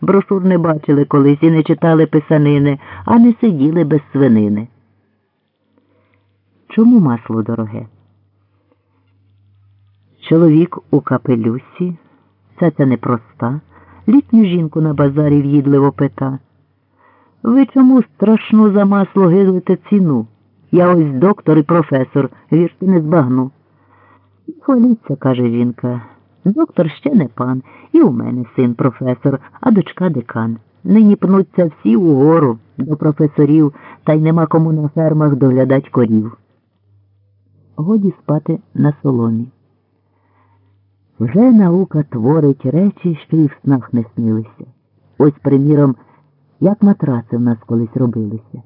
брошур не бачили колись і не читали писанини, а не сиділи без свинини. Чому масло дороге? Чоловік у капелюсі, ця ця непроста, літню жінку на базарі в'їдливо пита. Ви чому страшну за масло гидлите ціну? Я ось доктор і професор, вірте не збагну. Хваліться, каже жінка. Доктор ще не пан, і у мене син професор, а дочка декан. Нині пнуться всі угору до професорів, та й нема кому на фермах доглядать корів. Годі спати на соломі. Вже наука творить речі, що і в снах не снилися. Ось, приміром, як матраци в нас колись робилися.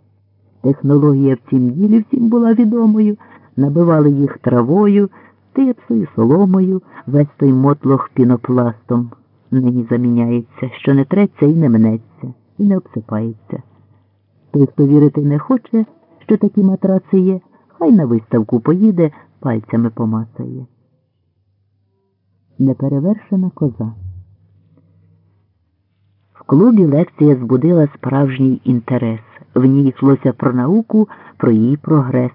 Технологія в цім ділі всім була відомою, набивали їх травою, типсою, соломою, весь той мотлох пінопластом нині заміняється, що не треться і не мнеться, і не обсипається. Той, хто вірити не хоче, що такі матраци є, хай на виставку поїде, пальцями помацає. Неперевершена коза. В клубі лекція збудила справжній інтерес. В ній йшлося про науку, про її прогрес.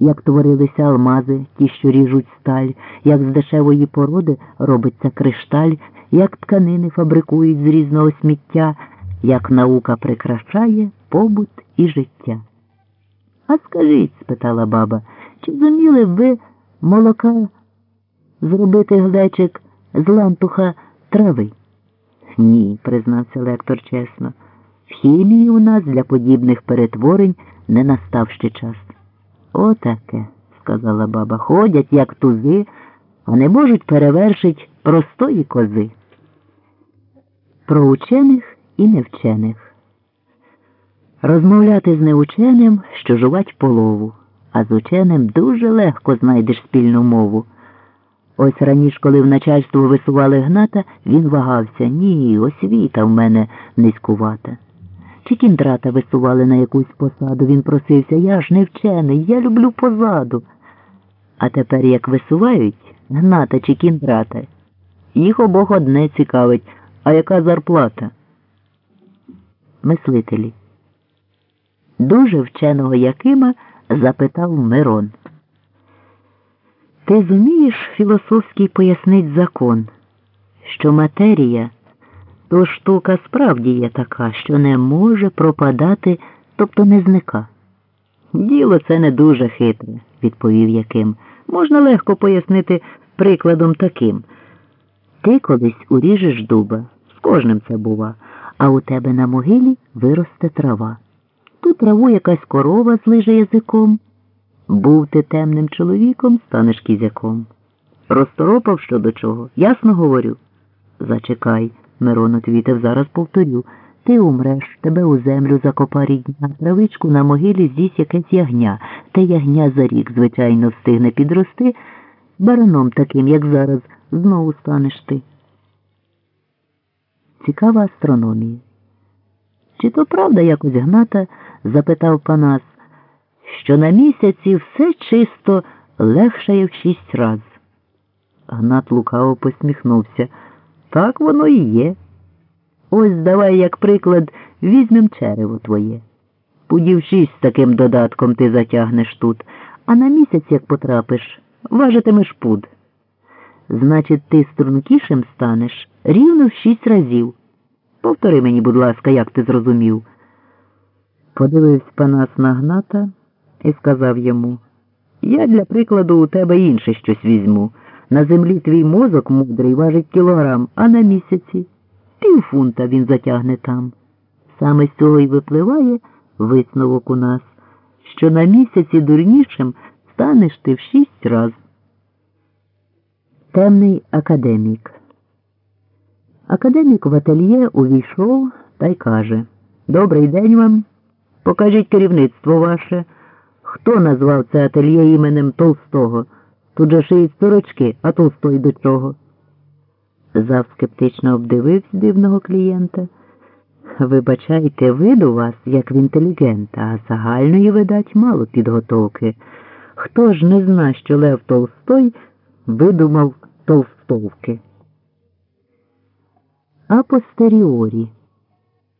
Як творилися алмази, ті, що ріжуть сталь, як з дешевої породи робиться кришталь, як тканини фабрикують з різного сміття, як наука прикрашає побут і життя. А скажіть, спитала баба, чи зуміли б ви молока зробити глечик з лантуха трави? Ні, признався лектор чесно. В хімії у нас для подібних перетворень не настав ще час. Отаке, сказала баба, ходять, як тузи, а не можуть перевершить простої кози. Про учених і невчених. Розмовляти з неученим, що жувать полову, а з ученим дуже легко знайдеш спільну мову. Ось раніше, коли в начальство висували гната, він вагався. Ні, освіта в мене низькувата. Чи кіндрата висували на якусь посаду, він просився, я ж не вчений, я люблю позаду. А тепер як висувають гната чи кіндрата, їх обох одне цікавить, а яка зарплата? Мислителі. Дуже вченого Якима запитав Мирон. Ти зумієш філософський пояснить закон, що матерія то штука справді є така, що не може пропадати, тобто не зника. Діло це не дуже хитре, відповів Яким. Можна легко пояснити прикладом таким. Ти колись уріжеш дуба, з кожним це бува, а у тебе на могилі виросте трава. Ту траву якась корова злиже язиком. Був ти темним чоловіком, станеш кізяком. Розторопав що до чого, ясно говорю. Зачекай, Мирон отвітив, зараз повторю. Ти умреш, тебе у землю закопа рідня, травичку на могилі з'їсть якесь ягня, те ягня за рік, звичайно, встигне підрости, бараном таким, як зараз, знову станеш ти. Цікава астрономія. Чи то правда якось гната? запитав Панас, що на місяці все чисто легшає в шість раз. Гнат лукаво посміхнувся. Так воно і є. Ось давай, як приклад, візьмем черево твоє. Пудів шість з таким додатком ти затягнеш тут, а на місяць, як потрапиш, важитимеш пуд. Значить, ти стрункішим станеш рівно в шість разів. Повтори мені, будь ласка, як ти зрозумів. Подивився Панас на гната і сказав йому Я для прикладу у тебе інше щось візьму. На землі твій мозок мудрий важить кілограм, а на місяці півфунта він затягне там. Саме з цього й випливає висновок у нас, що на місяці дурнішим станеш ти в шість раз. Темний академік. Академік в ательє увійшов та й каже Добрий день вам. Покажіть керівництво ваше. Хто назвав це ательє іменем Толстого? Тут же шиють сорочки, а Толстой до чого? Зав скептично обдивився дивного клієнта. Вибачайте, вид у вас, як в інтелігента, а загальної, видать, мало підготовки. Хто ж не зна, що Лев Толстой видумав толстовки? апостеріорі.